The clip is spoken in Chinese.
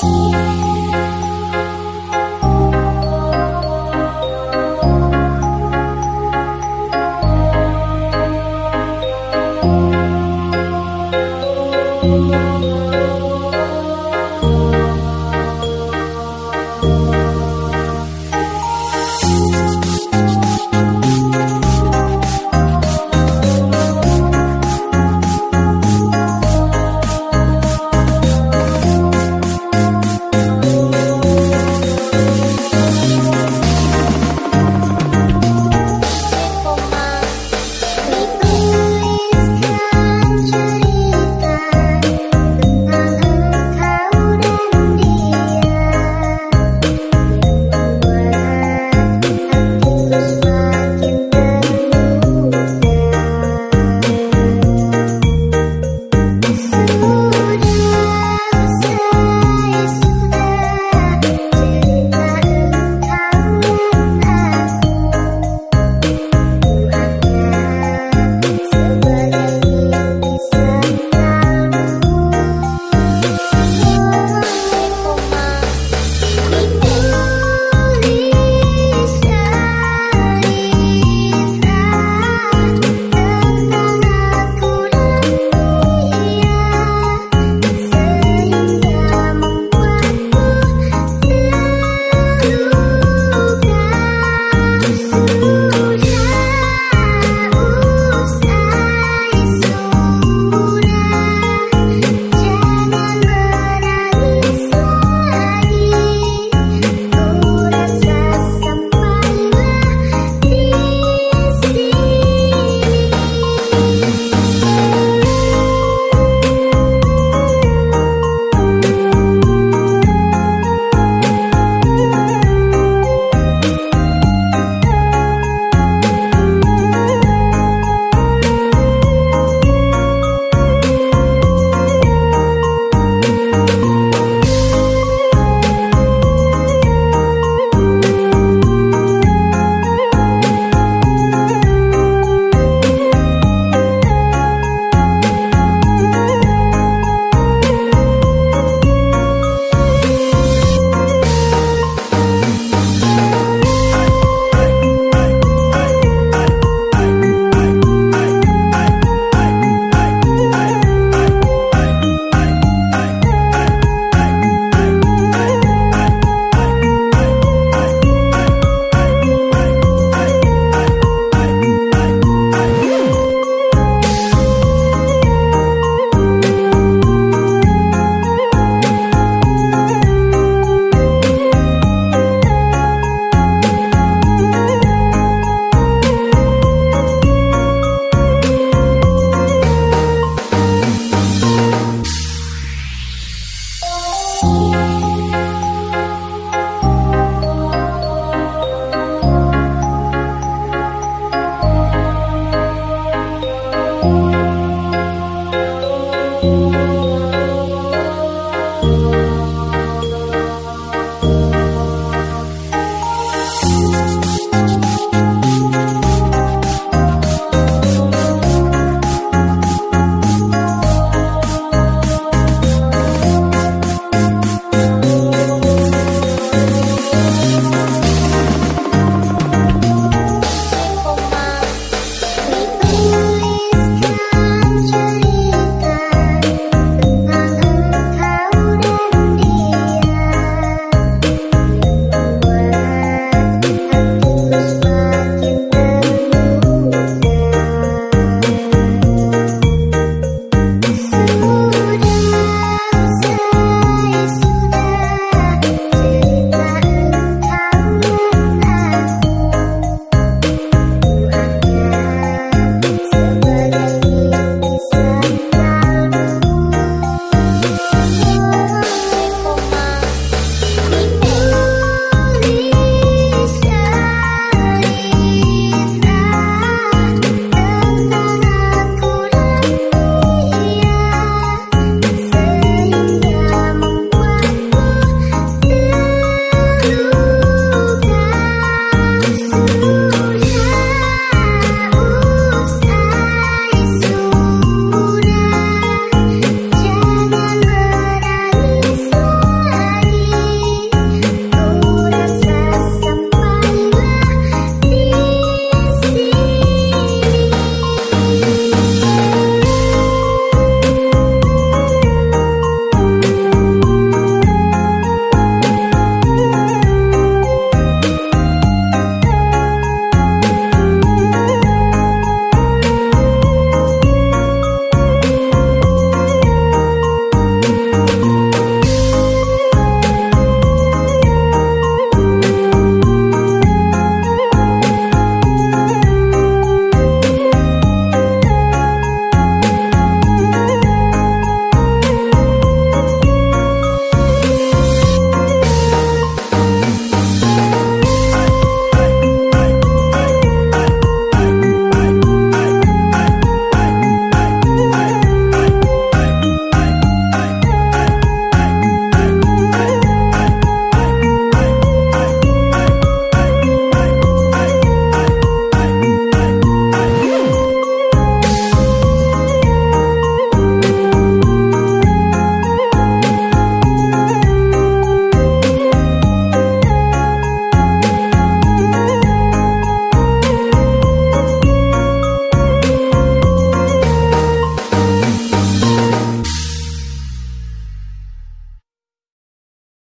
心。